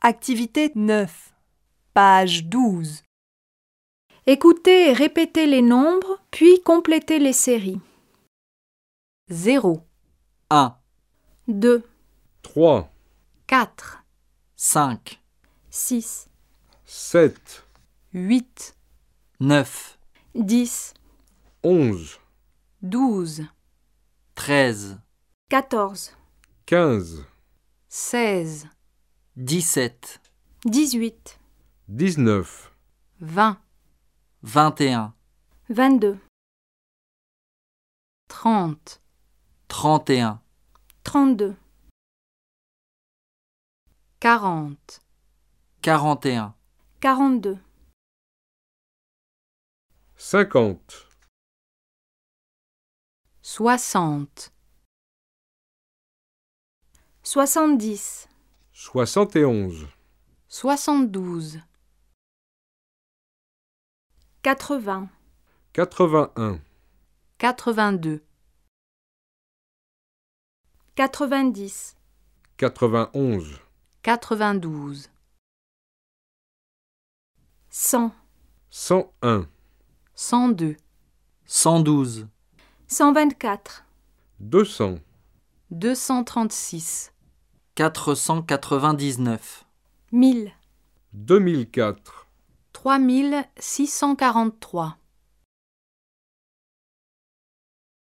Activité 9. Page 12. Écoutez et répétez les nombres, puis complétez les séries. 0, 1, 2, 3, 4, 5, 6, 7, 8, 9, 10, 11, 12, 13, 14, 15, 16, 17, 18, 19, 20, 21, 22, 30, 31, 32, 40, 41, 42, 50, 60, 70, 71, 72, 80, 81, 82, 90, 91, 92, 100, 101, 102, 112, 124, 200, 236, 499, 1000, 2004. 3643.